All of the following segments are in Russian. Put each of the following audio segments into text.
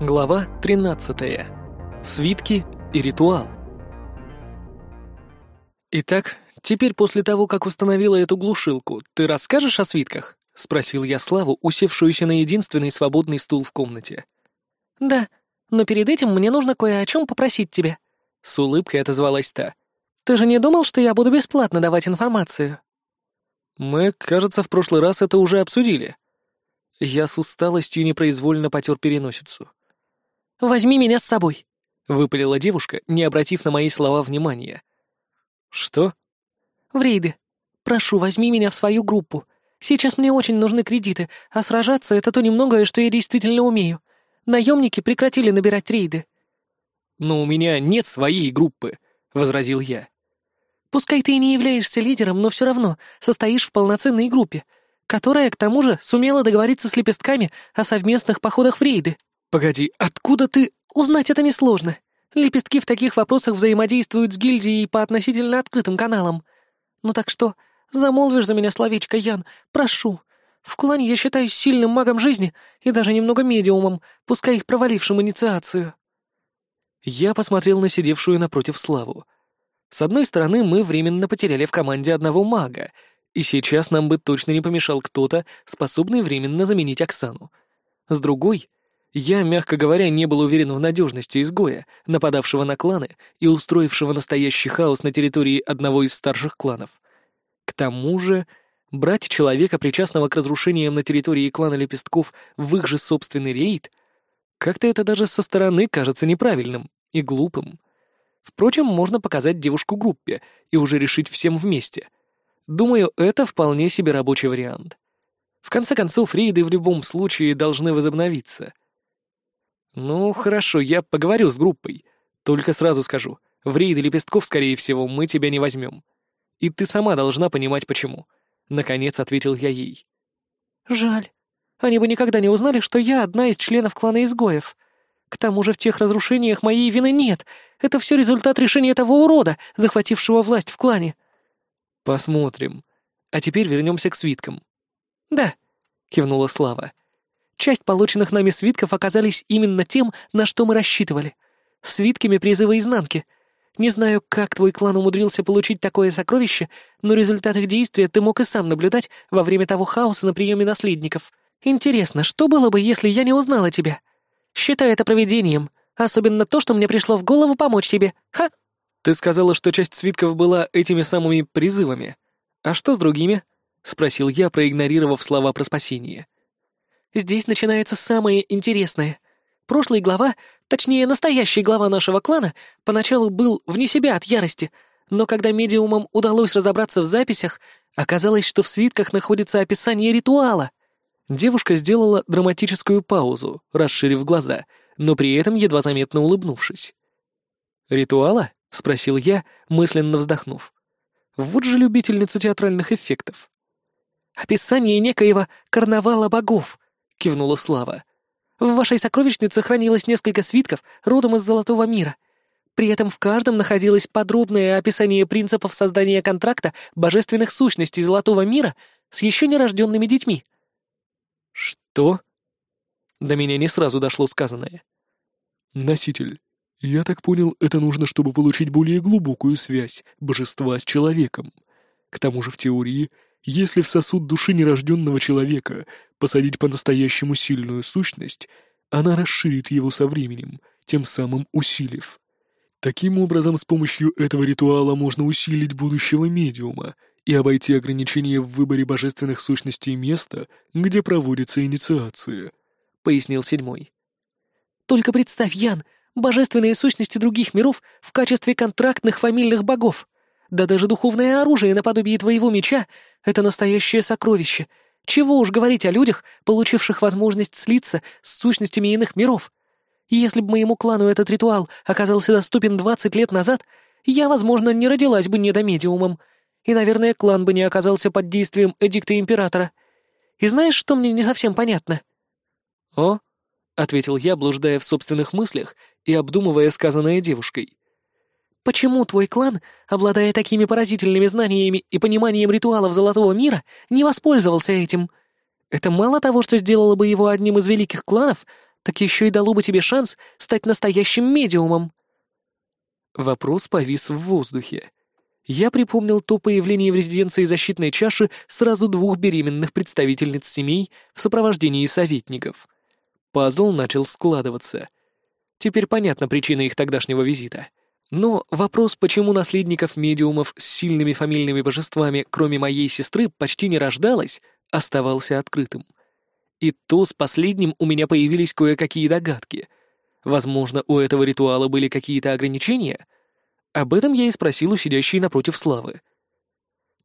Глава 13. Свитки и ритуал. Итак, теперь после того, как установила эту глушилку, ты расскажешь о свитках? спросил я Славу, усевшуюся на единственный свободный стул в комнате. Да, но перед этим мне нужно кое о чем попросить тебя. С улыбкой отозвалась та. Ты же не думал, что я буду бесплатно давать информацию? Мы, кажется, в прошлый раз это уже обсудили. Я с усталостью непроизвольно потер переносицу. Возьми меня с собой», — выпалила девушка, не обратив на мои слова внимания. «Что?» «В рейды. Прошу, возьми меня в свою группу. Сейчас мне очень нужны кредиты, а сражаться — это то немногое, что я действительно умею. Наемники прекратили набирать рейды». «Но у меня нет своей группы», — возразил я. «Пускай ты и не являешься лидером, но все равно состоишь в полноценной группе, которая, к тому же, сумела договориться с лепестками о совместных походах в рейды». «Погоди, откуда ты...» «Узнать это несложно. Лепестки в таких вопросах взаимодействуют с гильдией по относительно открытым каналам. Ну так что, замолвишь за меня словечко, Ян? Прошу. В клане я считаюсь сильным магом жизни и даже немного медиумом, пускай их провалившим инициацию». Я посмотрел на сидевшую напротив Славу. С одной стороны, мы временно потеряли в команде одного мага, и сейчас нам бы точно не помешал кто-то, способный временно заменить Оксану. С другой, я, мягко говоря, не был уверен в надежности изгоя, нападавшего на кланы и устроившего настоящий хаос на территории одного из старших кланов. К тому же, брать человека, причастного к разрушениям на территории клана Лепестков, в их же собственный рейд, как-то это даже со стороны кажется неправильным и глупым. Впрочем, можно показать девушку группе и уже решить всем вместе. Думаю, это вполне себе рабочий вариант. В конце концов, рейды в любом случае должны возобновиться — «Ну, хорошо, я поговорю с группой. Только сразу скажу, в рейды лепестков, скорее всего, мы тебя не возьмем. И ты сама должна понимать, почему». Наконец ответил я ей. «Жаль. Они бы никогда не узнали, что я одна из членов клана изгоев. К тому же в тех разрушениях моей вины нет. Это все результат решения того урода, захватившего власть в клане». «Посмотрим. А теперь вернемся к свиткам». «Да», — кивнула Слава. Часть полученных нами свитков оказались именно тем, на что мы рассчитывали. Свитками призыва изнанки. Не знаю, как твой клан умудрился получить такое сокровище, но результат их действия ты мог и сам наблюдать во время того хаоса на приеме наследников. Интересно, что было бы, если я не узнала тебя? Считай это проведением, особенно то, что мне пришло в голову помочь тебе. Ха! Ты сказала, что часть свитков была этими самыми призывами. А что с другими? Спросил я, проигнорировав слова про спасение. Здесь начинается самое интересное. Прошлый глава, точнее, настоящий глава нашего клана, поначалу был вне себя от ярости, но когда медиумам удалось разобраться в записях, оказалось, что в свитках находится описание ритуала. Девушка сделала драматическую паузу, расширив глаза, но при этом едва заметно улыбнувшись. «Ритуала?» — спросил я, мысленно вздохнув. «Вот же любительница театральных эффектов». «Описание некоего карнавала богов», — кивнула Слава. «В вашей сокровищнице хранилось несколько свитков родом из Золотого мира. При этом в каждом находилось подробное описание принципов создания контракта божественных сущностей Золотого мира с еще нерожденными детьми». «Что?» До меня не сразу дошло сказанное. «Носитель, я так понял, это нужно, чтобы получить более глубокую связь божества с человеком. К тому же в теории если в сосуд души нерожденного человека посадить по-настоящему сильную сущность, она расширит его со временем, тем самым усилив. Таким образом, с помощью этого ритуала можно усилить будущего медиума и обойти ограничения в выборе божественных сущностей места, где проводится инициация», — пояснил седьмой. «Только представь, Ян, божественные сущности других миров в качестве контрактных фамильных богов. Да даже духовное оружие наподобие твоего меча — это настоящее сокровище. Чего уж говорить о людях, получивших возможность слиться с сущностями иных миров. Если бы моему клану этот ритуал оказался доступен двадцать лет назад, я, возможно, не родилась бы недомедиумом, и, наверное, клан бы не оказался под действием эдикта императора. И знаешь, что мне не совсем понятно?» «О?» — ответил я, блуждая в собственных мыслях и обдумывая сказанное девушкой. Почему твой клан, обладая такими поразительными знаниями и пониманием ритуалов Золотого мира, не воспользовался этим? Это мало того, что сделало бы его одним из великих кланов, так еще и дало бы тебе шанс стать настоящим медиумом. Вопрос повис в воздухе. Я припомнил то появление в резиденции защитной чаши сразу двух беременных представительниц семей в сопровождении советников. Пазл начал складываться. Теперь понятна причина их тогдашнего визита. Но вопрос, почему наследников медиумов с сильными фамильными божествами, кроме моей сестры, почти не рождалось, оставался открытым. И то с последним у меня появились кое-какие догадки. Возможно, у этого ритуала были какие-то ограничения? Об этом я и спросил у сидящей напротив Славы.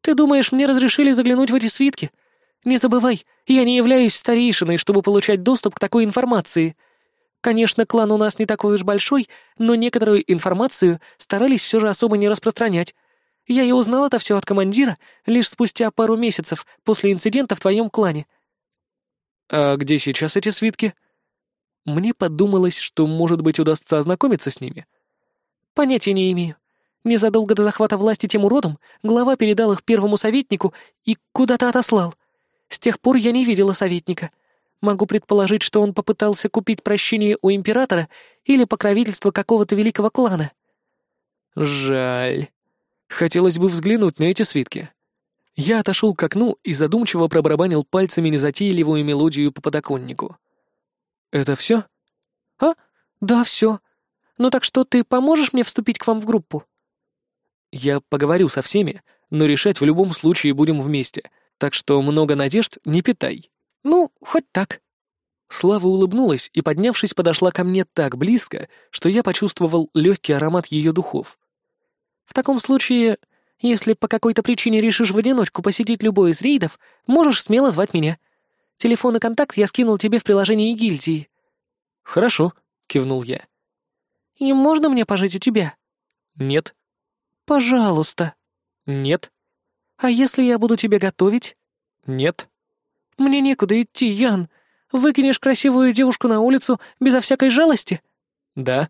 «Ты думаешь, мне разрешили заглянуть в эти свитки? Не забывай, я не являюсь старейшиной, чтобы получать доступ к такой информации. Конечно, клан у нас не такой уж большой, но некоторую информацию старались все же особо не распространять. Я и узнал это все от командира лишь спустя пару месяцев после инцидента в твоем клане». «А где сейчас эти свитки?» Мне подумалось, что, может быть, удастся ознакомиться с ними. «Понятия не имею. Незадолго до захвата власти тем уродом глава передал их первому советнику и куда-то отослал. С тех пор я не видела советника. Могу предположить, что он попытался купить прощение у императора или покровительство какого-то великого клана». «Жаль. Хотелось бы взглянуть на эти свитки». Я отошел к окну и задумчиво пробарабанил пальцами незатейливую мелодию по подоконнику. «Это все?» «А? Да, все. Ну так что, ты поможешь мне вступить к вам в группу?» «Я поговорю со всеми, но решать в любом случае будем вместе, так что много надежд не питай». «Ну, хоть так». Слава улыбнулась и, поднявшись, подошла ко мне так близко, что я почувствовал легкий аромат ее духов. «В таком случае если по какой-то причине решишь в одиночку посетить любой из рейдов, можешь смело звать меня. Телефон и контакт я скинул тебе в приложении гильдии». «Хорошо», — кивнул я. «И можно мне пожить у тебя?» «Нет». «Пожалуйста». «Нет». «А если я буду тебе готовить?» «Нет». «Мне некуда идти, Ян. Выкинешь красивую девушку на улицу безо всякой жалости?» «Да».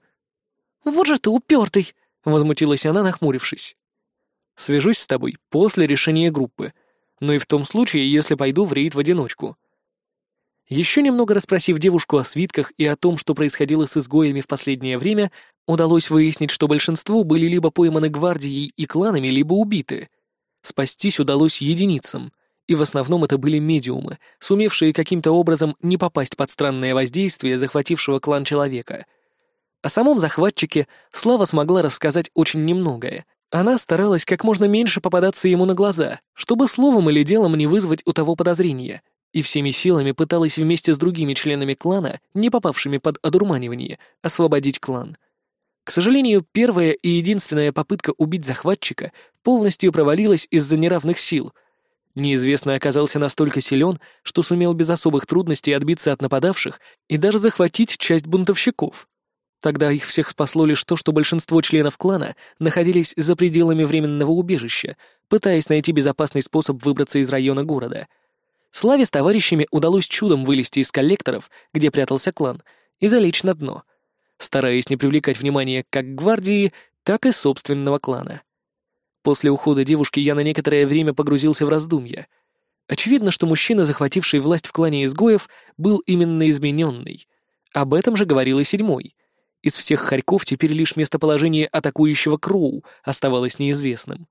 «Вот же ты упертый!» — возмутилась она, нахмурившись. Свяжусь с тобой после решения группы, но и в том случае, если пойду в рейд в одиночку. Еще немного расспросив девушку о свитках и о том, что происходило с изгоями в последнее время, удалось выяснить, что большинство были либо пойманы гвардией и кланами, либо убиты. Спастись удалось единицам, и в основном это были медиумы, сумевшие каким-то образом не попасть под странное воздействие захватившего клан человека. О самом захватчике Слава смогла рассказать очень немногое, она старалась как можно меньше попадаться ему на глаза, чтобы словом или делом не вызвать у того подозрения, и всеми силами пыталась вместе с другими членами клана, не попавшими под одурманивание, освободить клан. К сожалению, первая и единственная попытка убить захватчика полностью провалилась из-за неравных сил. Неизвестный оказался настолько силен, что сумел без особых трудностей отбиться от нападавших и даже захватить часть бунтовщиков. Тогда их всех спасло лишь то, что большинство членов клана находились за пределами временного убежища, пытаясь найти безопасный способ выбраться из района города. Славе с товарищами удалось чудом вылезти из коллекторов, где прятался клан, и залечь на дно, стараясь не привлекать внимания как гвардии, так и собственного клана. После ухода девушки я на некоторое время погрузился в раздумья. Очевидно, что мужчина, захвативший власть в клане изгоев, был именно измененный. Об этом же говорил и седьмой — из всех хорьков теперь лишь местоположение атакующего Кроу оставалось неизвестным.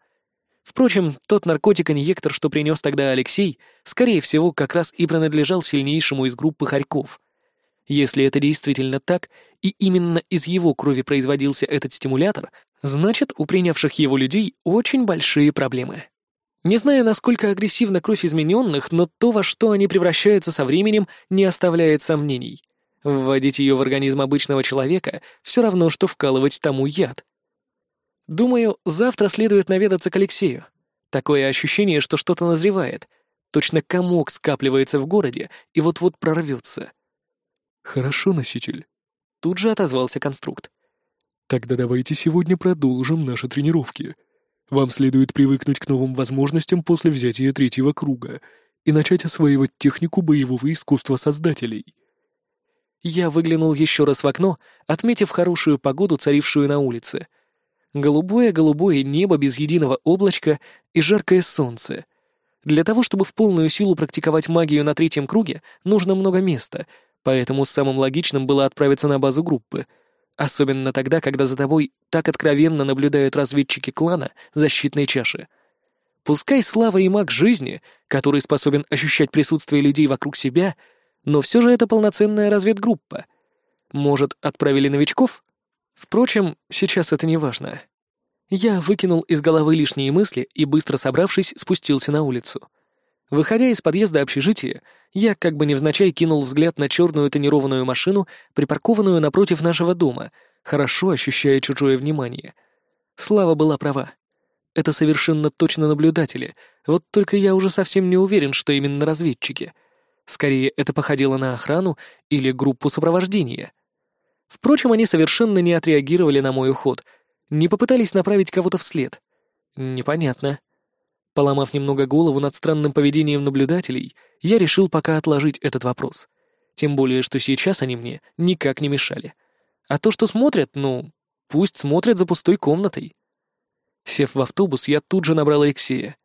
Впрочем, тот наркотик-инъектор, что принес тогда Алексей, скорее всего, как раз и принадлежал сильнейшему из группы хорьков. Если это действительно так, и именно из его крови производился этот стимулятор, значит, у принявших его людей очень большие проблемы. Не знаю, насколько агрессивна кровь измененных, но то, во что они превращаются со временем, не оставляет сомнений. Вводить ее в организм обычного человека все равно, что вкалывать тому яд. Думаю, завтра следует наведаться к Алексею. Такое ощущение, что что-то назревает. Точно комок скапливается в городе и вот-вот прорвется. «Хорошо, носитель», — тут же отозвался конструкт. «Тогда давайте сегодня продолжим наши тренировки. Вам следует привыкнуть к новым возможностям после взятия третьего круга и начать осваивать технику боевого искусства создателей». Я выглянул еще раз в окно, отметив хорошую погоду, царившую на улице. Голубое-голубое небо без единого облачка и жаркое солнце. Для того, чтобы в полную силу практиковать магию на третьем круге, нужно много места, Поэтому самым логичным было отправиться на базу группы. Особенно тогда, когда за тобой так откровенно наблюдают разведчики клана защитной чаши. Пускай Слава и маг жизни, который способен ощущать присутствие людей вокруг себя, но все же это полноценная разведгруппа. Может, отправили новичков? Впрочем, сейчас это не важно. Я выкинул из головы лишние мысли и, быстро собравшись, спустился на улицу. Выходя из подъезда общежития, я как бы невзначай кинул взгляд на черную тонированную машину, припаркованную напротив нашего дома, хорошо ощущая чужое внимание. Слава была права. Это совершенно точно наблюдатели, вот только я уже совсем не уверен, что именно разведчики. Скорее, это походило на охрану или группу сопровождения. Впрочем, они совершенно не отреагировали на мой уход, не попытались направить кого-то вслед. Непонятно. Поломав немного голову над странным поведением наблюдателей, я решил пока отложить этот вопрос. Тем более, что сейчас они мне никак не мешали. А то, что смотрят, ну, пусть смотрят за пустой комнатой. Сев в автобус, я тут же набрал Алексея.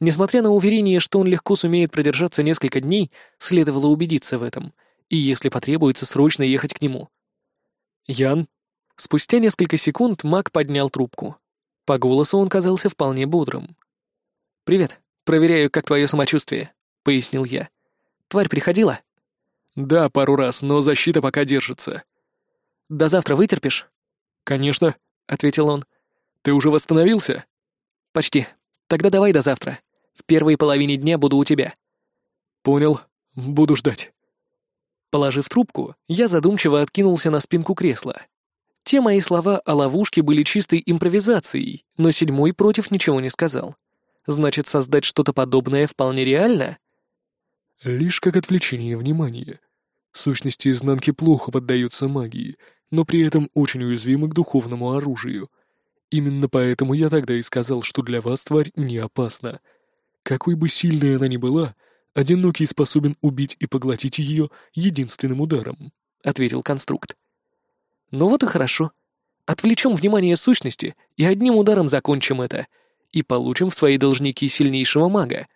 Несмотря на уверение, что он легко сумеет продержаться несколько дней, следовало убедиться в этом, и если потребуется, срочно ехать к нему. «Ян?» Спустя несколько секунд маг поднял трубку. По голосу он казался вполне бодрым. «Привет. Проверяю, как твое самочувствие», — пояснил я. «Тварь приходила?» «Да, пару раз, но защита пока держится». «До завтра вытерпишь?» «Конечно», — ответил он. «Ты уже восстановился?» «Почти. Тогда давай до завтра. В первой половине дня буду у тебя». «Понял. Буду ждать». Положив трубку, я задумчиво откинулся на спинку кресла. Те мои слова о ловушке были чистой импровизацией, но седьмой против ничего не сказал. Значит, создать что-то подобное вполне реально? Лишь как отвлечение внимания. Сущности изнанки плохо поддаются магии, но при этом очень уязвимы к духовному оружию. Именно поэтому я тогда и сказал, что для вас тварь не опасна. Какой бы сильной она ни была, одинокий способен убить и поглотить ее единственным ударом», — ответил конструкт. «Ну вот и хорошо. Отвлечем внимание сущности и одним ударом закончим это — и получим в свои должники сильнейшего мага.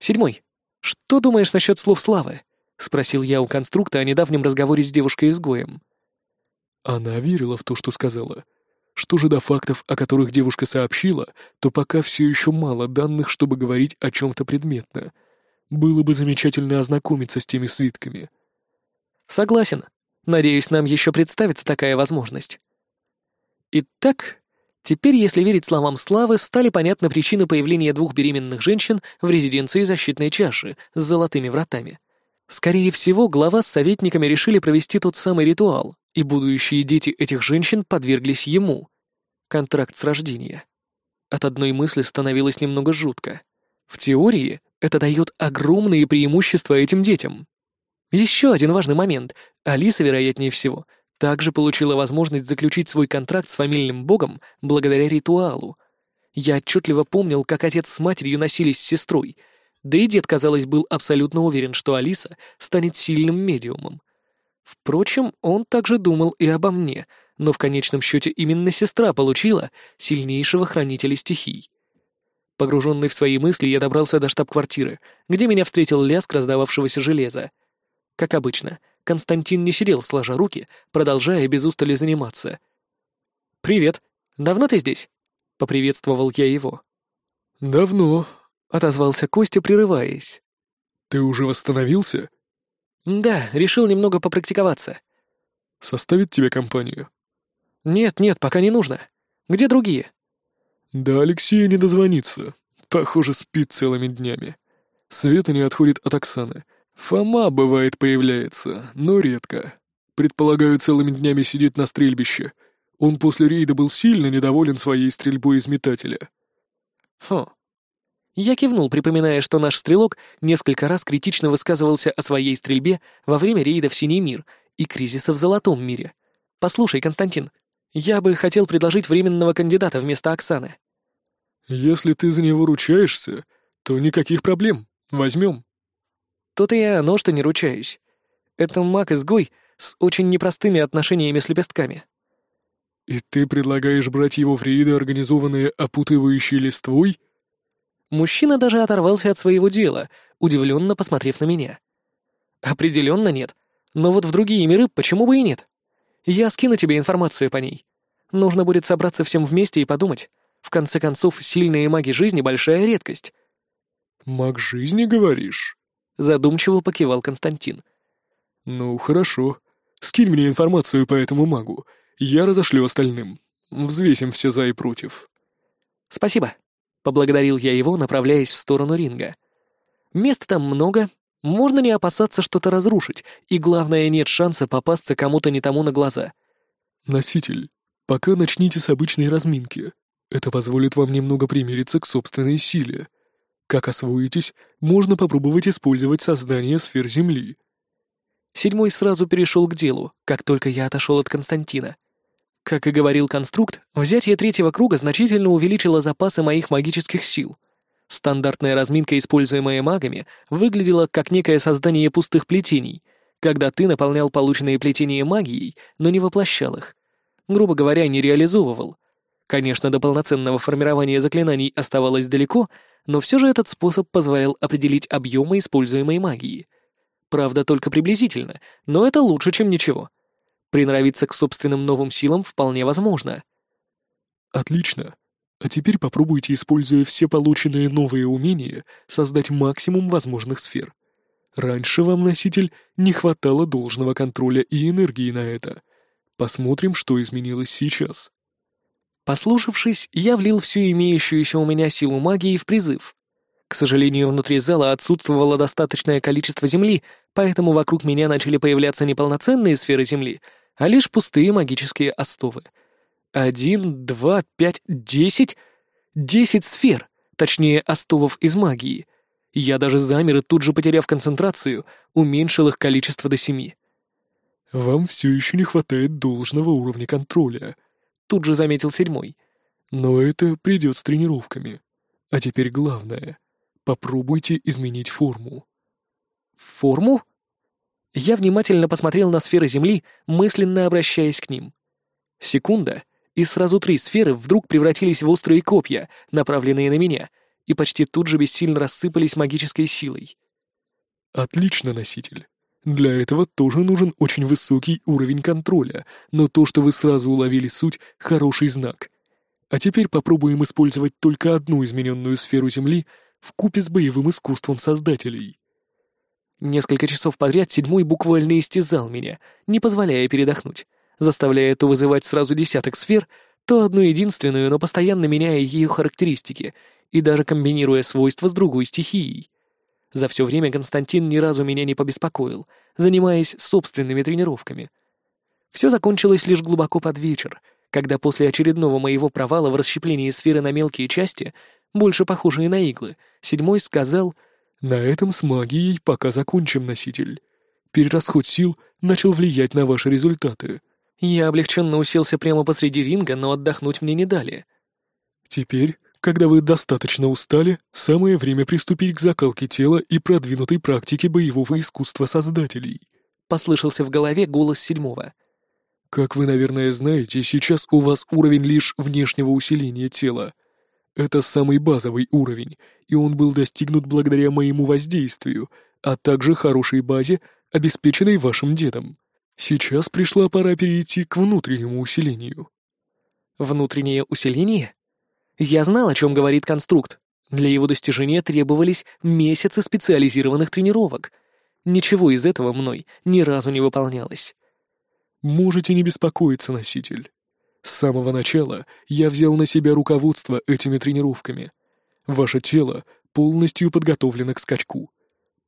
Седьмой. Что думаешь насчет слов славы? Спросил я у конструкта о недавнем разговоре с девушкой-изгоем. Она верила в то, что сказала. Что же до фактов, о которых девушка сообщила, то пока все еще мало данных, чтобы говорить о чем-то предметно. Было бы замечательно ознакомиться с теми свитками. Согласен. Надеюсь, нам еще представится такая возможность. Итак, Теперь, если верить словам Славы, стали понятны причины появления двух беременных женщин в резиденции защитной чаши с золотыми вратами. Скорее всего, глава с советниками решили провести тот самый ритуал, и будущие дети этих женщин подверглись ему. Контракт с рождения. От одной мысли становилось немного жутко. В теории это дает огромные преимущества этим детям. Еще один важный момент. Алиса, вероятнее всего, также получила возможность заключить свой контракт с фамильным богом благодаря ритуалу. Я отчетливо помнил, как отец с матерью носились с сестрой, да и дед, казалось, был абсолютно уверен, что Алиса станет сильным медиумом. Впрочем, он также думал и обо мне, но в конечном счете именно сестра получила сильнейшего хранителя стихий. Погруженный в свои мысли, я добрался до штаб-квартиры, где меня встретил лязг раздававшегося железа. Как обычно, Константин не сидел сложа руки, продолжая без устали заниматься. «Привет. Давно ты здесь?» — поприветствовал я его. «Давно», — отозвался Костя, прерываясь. «Ты уже восстановился?» «Да, решил немного попрактиковаться». «Составит тебе компанию?» «Нет, нет, пока не нужно. Где другие?» «Да Алексея не дозвонится. Похоже, спит целыми днями. Света не отходит от Оксаны. Фома, бывает, появляется, но редко. Предполагаю, целыми днями сидит на стрельбище. Он после рейда был сильно недоволен своей стрельбой из метателя. Хм. Я кивнул, припоминая, что наш стрелок несколько раз критично высказывался о своей стрельбе во время рейда в Синий мир и кризиса в Золотом мире. «Послушай, Константин, я бы хотел предложить временного кандидата вместо Оксаны». «Если ты за него ручаешься, то никаких проблем. Возьмем». То-то и оно, что не ручаюсь. Это маг-изгой с очень непростыми отношениями с лепестками. «И ты предлагаешь брать его в рейды, организованные опутывающей листвой?» Мужчина даже оторвался от своего дела, удивленно посмотрев на меня. «Определенно нет. Но вот в другие миры почему бы и нет? Я скину тебе информацию по ней. Нужно будет собраться всем вместе и подумать. В конце концов, сильные маги жизни — большая редкость. «Маг жизни, говоришь?» — задумчиво покивал Константин. «Ну, хорошо. Скинь мне информацию по этому магу. Я разошлю остальным. Взвесим все за и против». «Спасибо», — поблагодарил я его, направляясь в сторону ринга. «Места там много, можно не опасаться что-то разрушить, и главное, нет шанса попасться кому-то не тому на глаза». «Носитель, пока начните с обычной разминки. Это позволит вам немного примириться к собственной силе. Как освоитесь, можно попробовать использовать создание сфер Земли». Седьмой сразу перешел к делу, как только я отошел от Константина. Как и говорил конструкт, взятие третьего круга значительно увеличило запасы моих магических сил. Стандартная разминка, используемая магами, выглядела как некое создание пустых плетений, когда ты наполнял полученные плетения магией, но не воплощал их. Грубо говоря, не реализовывал. Конечно, до полноценного формирования заклинаний оставалось далеко, но все же этот способ позволял определить объемы используемой магии. Правда, только приблизительно, но это лучше, чем ничего. Приноровиться к собственным новым силам вполне возможно. Отлично. А теперь попробуйте, используя все полученные новые умения, создать максимум возможных сфер. Раньше вам, носитель, не хватало должного контроля и энергии на это. Посмотрим, что изменилось сейчас. Послушавшись, я влил всю имеющуюся у меня силу магии в призыв. К сожалению, внутри зала отсутствовало достаточное количество земли, поэтому вокруг меня начали появляться не полноценные сферы земли, а лишь пустые магические остовы. Один, два, пять, десять... Десять сфер, точнее, остовов из магии. Я даже замер и тут же, потеряв концентрацию, уменьшил их количество до семи. «Вам все еще не хватает должного уровня контроля», — тут же заметил седьмой. «Но это придет с тренировками. А теперь главное — попробуйте изменить форму». «Форму?» Я внимательно посмотрел на сферы Земли, мысленно обращаясь к ним. Секунда, и сразу три сферы вдруг превратились в острые копья, направленные на меня, и почти тут же бессильно рассыпались магической силой. «Отлично, носитель. Для этого тоже нужен очень высокий уровень контроля, но то, что вы сразу уловили суть, — хороший знак. А теперь попробуем использовать только одну измененную сферу Земли в купе с боевым искусством создателей». Несколько часов подряд седьмой буквально истязал меня, не позволяя передохнуть, заставляя то вызывать сразу десяток сфер, то одну единственную, но постоянно меняя ее характеристики и даже комбинируя свойства с другой стихией. За все время Константин ни разу меня не побеспокоил, занимаясь собственными тренировками. Все закончилось лишь глубоко под вечер, когда после очередного моего провала в расщеплении сферы на мелкие части, больше похожие на иглы, седьмой сказал — на этом с магией пока закончим, носитель. Перерасход сил начал влиять на ваши результаты. Я облегченно уселся прямо посреди ринга, но отдохнуть мне не дали. Теперь, когда вы достаточно устали, самое время приступить к закалке тела и продвинутой практике боевого искусства создателей. Послышался в голове голос седьмого. Как вы, наверное, знаете, сейчас у вас уровень лишь внешнего усиления тела — это самый базовый уровень, и он был достигнут благодаря моему воздействию, а также хорошей базе, обеспеченной вашим дедом. Сейчас пришла пора перейти к внутреннему усилению. Внутреннее усиление? Я знал, о чем говорит конструкт. Для его достижения требовались месяцы специализированных тренировок. Ничего из этого мной ни разу не выполнялось. Можете не беспокоиться, носитель. С самого начала я взял на себя руководство этими тренировками. Ваше тело полностью подготовлено к скачку.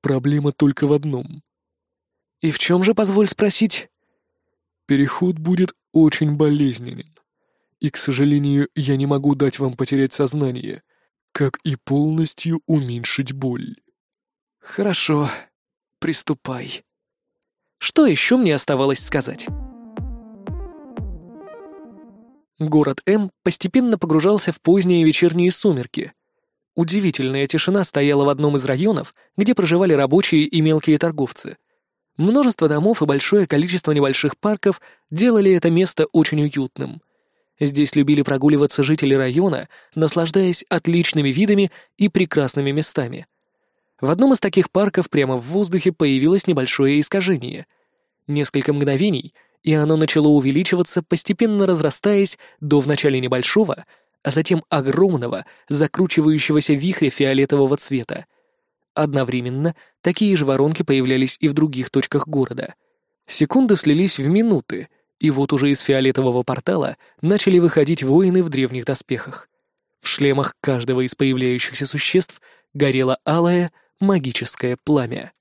Проблема только в одном. И в чем же, позволь спросить? Переход будет очень болезненен. И, к сожалению, я не могу дать вам потерять сознание, как и полностью уменьшить боль. Хорошо, приступай. Что еще мне оставалось сказать? Город М постепенно погружался в поздние вечерние сумерки. Удивительная тишина стояла в одном из районов, где проживали рабочие и мелкие торговцы. Множество домов и большое количество небольших парков делали это место очень уютным. Здесь любили прогуливаться жители района, наслаждаясь отличными видами и прекрасными местами. В одном из таких парков прямо в воздухе появилось небольшое искажение. Несколько мгновений, и оно начало увеличиваться, постепенно разрастаясь до вначале небольшого, а затем огромного, закручивающегося вихря фиолетового цвета. Одновременно такие же воронки появлялись и в других точках города. Секунды слились в минуты, и вот уже из фиолетового портала начали выходить воины в древних доспехах. В шлемах каждого из появляющихся существ горело алое магическое пламя.